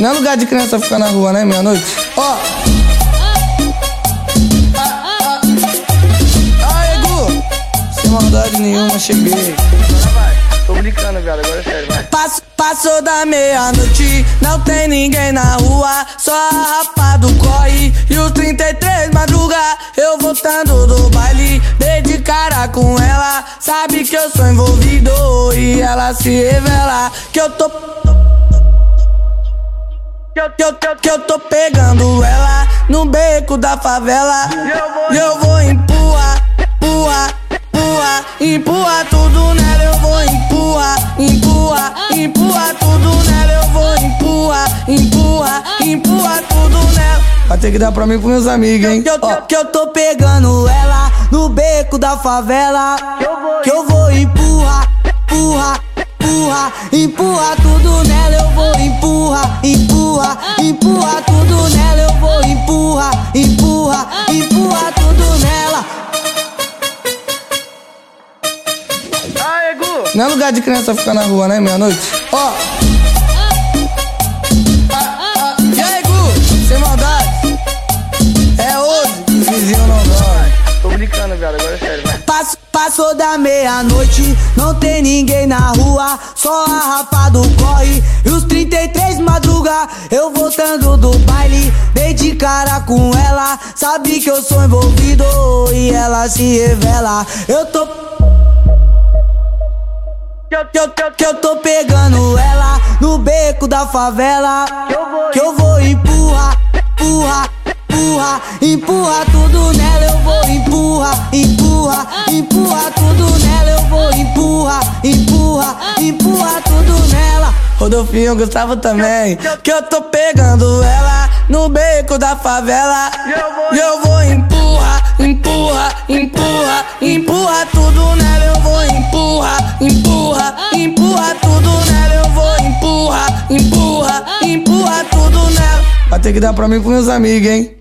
Não é lugar de criança ficar na rua, né? Meia-noite. Ó. Aê, Gu! Sem maldade nenhuma, cheguei. Tô brincando, viado, agora é sério, vai. Passo, passou da meia-noite, não tem ninguém na rua, só a rapa do corre e os 33 madruga. Eu voltando do baile, dei de cara com ela, sabe que eu sou envolvido e ela se revela que eu tô. Que eu, que, eu, que, eu, que eu tô pegando ela no beco da favela. E eu vou empurrar, empurrar, empurrar, empurrar tudo nela. Eu vou empurrar, empurrar, empurrar tudo nela. Eu vou empurrar, empurrar, empurrar tudo nela. Vai ter que dar pra mim com meus amigos, hein? Que eu, eu, que eu tô pegando ela no beco da favela. Que eu vou empurrar, empurrar, empurrar, empurrar tudo nela. Eu vou empurrar, empurrar, empurrar tudo nela. Eu vou empurrar, empurrar, empurrar tudo nela. Aê, Gu! Não é lugar de criança ficar na rua, né? Meia-noite. Ó. E passou da meia-noite, não tem ninguém na rua, só a rapa do corre e os 33 madruga. Eu voltando do baile, dei de cara com ela, sabe que eu sou envolvido e ela se revela. Eu tô. Que, eu, que eu tô pegando ela no beco da favela. Que eu vou empurrar, empurrar, empurrar, empurrar tudo nela. Eu vou empurrar, empurrar tudo nela. Rodolfinho, Gustavo também. Que eu tô pegando ela no beco da favela. E eu vou empurrar, empurrar, empurrar, empurrar tudo nela. Eu vou empurrar, empurrar, empurrar tudo nela. Eu vou empurrar, empurrar, empurrar tudo nela. Vai ter que dar pra mim com meus amigos, hein?